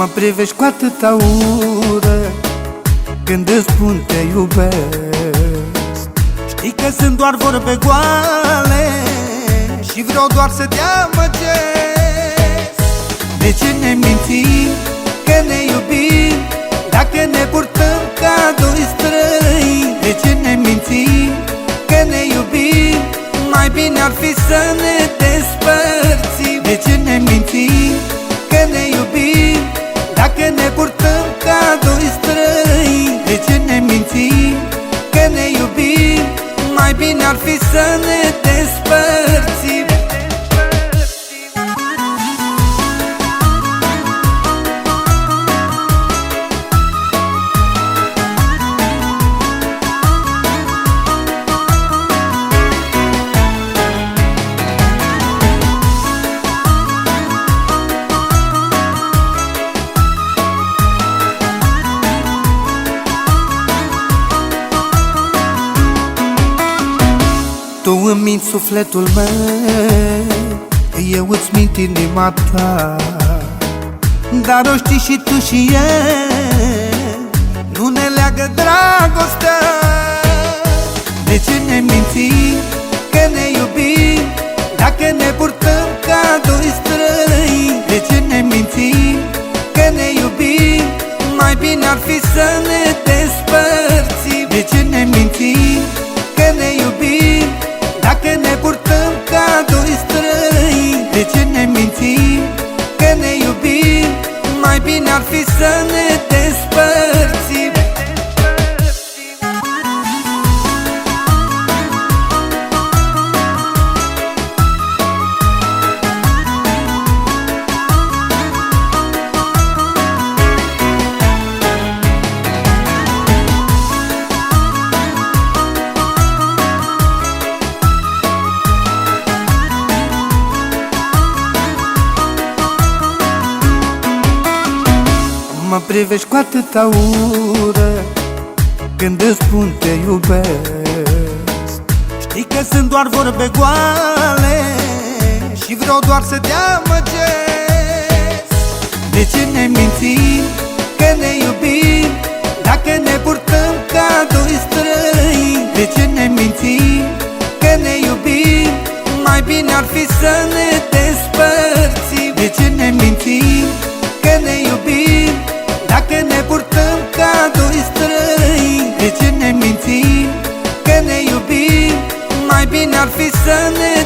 Mă privești cu atâta ură Când îți spun te iubesc. Știi că sunt doar vorbe goale Și vreau doar să te amăgesc. De ce ne mințim că ne iubim Dacă ne purtăm ca doi străini? De ce ne mințim că ne iubim? Mai bine ar fi să ne despărțim. De ce ne mințim că ne iubim fi să ne despărțim Tu îmi minți sufletul meu Eu îți mint inima ta. Dar o știi și tu și eu Nu ne leagă dragostea. De ce ne mințim că ne iubim Dacă ne purtăm ca doi străini? De ce ne mințim că ne iubim? Mai bine ar fi să ne despărțim Mai bine ar fi să ne despărțim Mă privești cu atâta ură Când îți spun te iubesc. Știi că sunt doar vorbe goale Și vreau doar să te amăgesc. De ce ne mințim că ne iubim Dacă ne purtăm ca doi străini? De ce ne mințim că ne iubim? Mai bine ar fi să ne afisane